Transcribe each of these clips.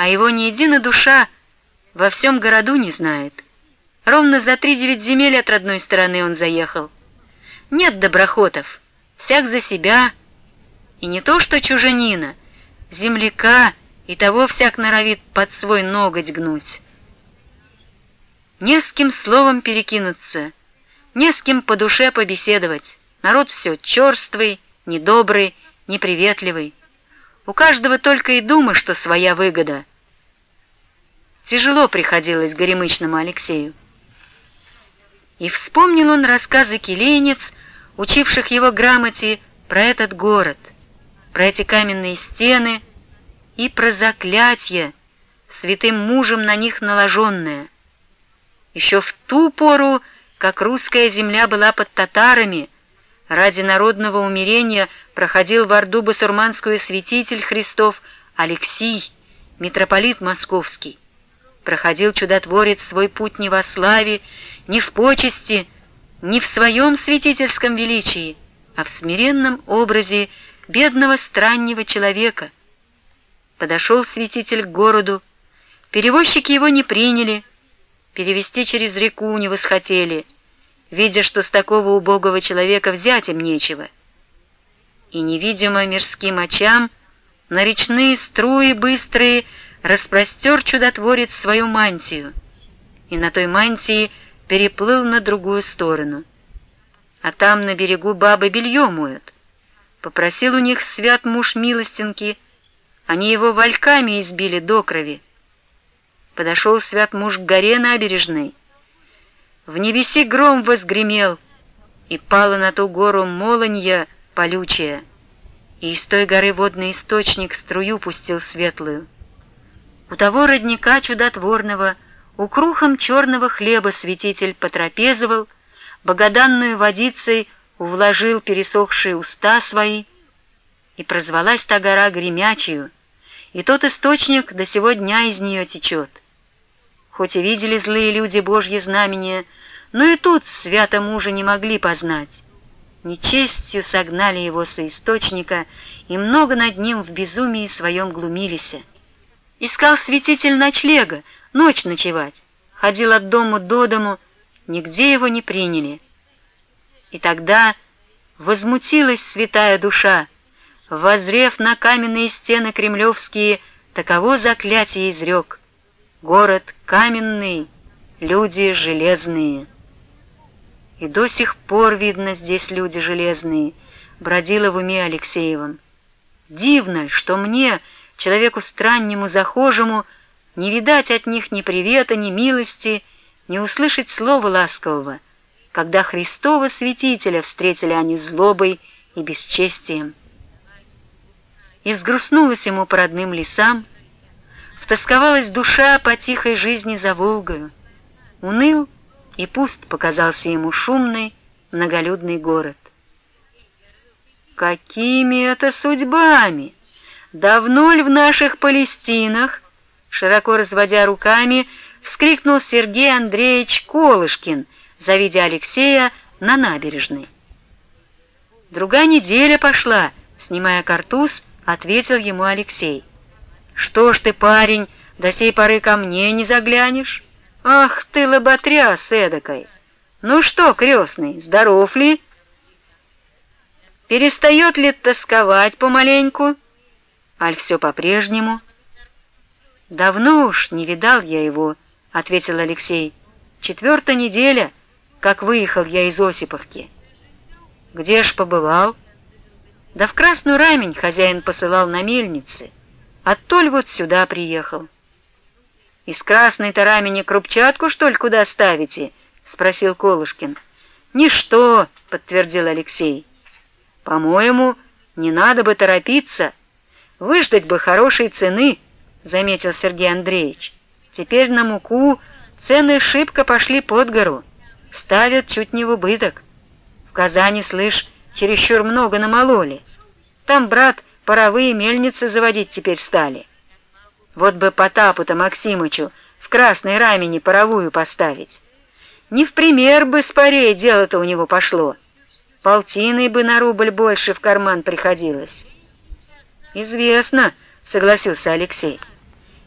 а его ни единая душа во всем городу не знает. Ровно за три девять земель от родной стороны он заехал. Нет доброхотов, всяк за себя, и не то что чужанина, земляка и того всяк норовит под свой ноготь гнуть. Не с кем словом перекинуться, не с кем по душе побеседовать. Народ все черствый, недобрый, неприветливый. У каждого только и дума, что своя выгода. Тяжело приходилось горемычному Алексею. И вспомнил он рассказы келейниц, учивших его грамоте про этот город, про эти каменные стены и про заклятие, святым мужем на них наложенное. Еще в ту пору, как русская земля была под татарами, ради народного умерения проходил в Орду басурманскую святитель Христов Алексий, митрополит московский. Проходил чудотворец свой путь не во славе, не в почести, не в своем святительском величии, а в смиренном образе бедного страннего человека. Подошел святитель к городу, перевозчики его не приняли, перевести через реку не восхотели, видя, что с такого убогого человека взять им нечего. И невидимо мирским очам на речные струи быстрые распростер чудотворец свою мантию, и на той мантии переплыл на другую сторону. А там на берегу бабы белье моют. Попросил у них свят муж милостинки, они его вальками избили до крови. Подошел свят муж к горе набережной. В небеси гром возгремел, и пала на ту гору молонья полючая, и из той горы водный источник струю пустил светлую. У того родника чудотворного, у крухом черного хлеба святитель потрапезовал, богоданную водицей увложил пересохшие уста свои, и прозвалась та гора Гремячью, и тот источник до сего дня из нее течет. Хоть и видели злые люди Божьи знамения, но и тут свято мужа не могли познать. Нечестью согнали его со источника, и много над ним в безумии своем глумились. Искал святитель ночлега, ночь ночевать. Ходил от дому до дому, нигде его не приняли. И тогда возмутилась святая душа, возрев на каменные стены кремлевские, таково заклятие изрек. Город каменный, люди железные. И до сих пор, видно, здесь люди железные, бродила в уме Алексеевым. Дивно, что мне человеку страннему, захожему, не видать от них ни привета, ни милости, не услышать слова ласкового, когда Христова святителя встретили они злобой и бесчестием. И взгрустнулась ему по родным лесам, втосковалась душа по тихой жизни за Волгою, уныл и пуст показался ему шумный, многолюдный город. «Какими это судьбами!» «Давно ли в наших Палестинах?» Широко разводя руками, вскрикнул Сергей Андреевич Колышкин, завидя Алексея на набережной. «Другая неделя пошла», — снимая картуз, ответил ему Алексей. «Что ж ты, парень, до сей поры ко мне не заглянешь? Ах ты, лоботряс эдакой! Ну что, крестный, здоров ли? Перестает ли тосковать помаленьку?» Аль все по-прежнему? Давно уж не видал я его, ответил Алексей. Четвертая неделя, как выехал я из Осиповки. Где ж побывал? Да в Красную Рамень хозяин посылал на мельнице. Оттоль вот сюда приехал. «Из красной-то рамени крупчатку, что ли, куда ставите?» — спросил Колышкин. «Ничто», — подтвердил Алексей. «По-моему, не надо бы торопиться», Выждать бы хорошей цены, заметил Сергей Андреевич. Теперь на муку цены шибко пошли под гору. Ставят чуть не в убыток. В Казани, слышь, чересчур много намололи. Там, брат, паровые мельницы заводить теперь стали. Вот бы Потапу-то Максимычу в красной рамени паровую поставить. Не в пример бы спорей дело-то у него пошло. Полтиной бы на рубль больше в карман приходилось. «Известно», — согласился Алексей.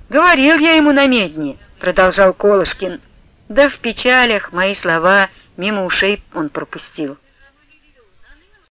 Говорил я ему на медне, продолжал Колышкин. Да в печалях мои слова мимо ушей он пропустил.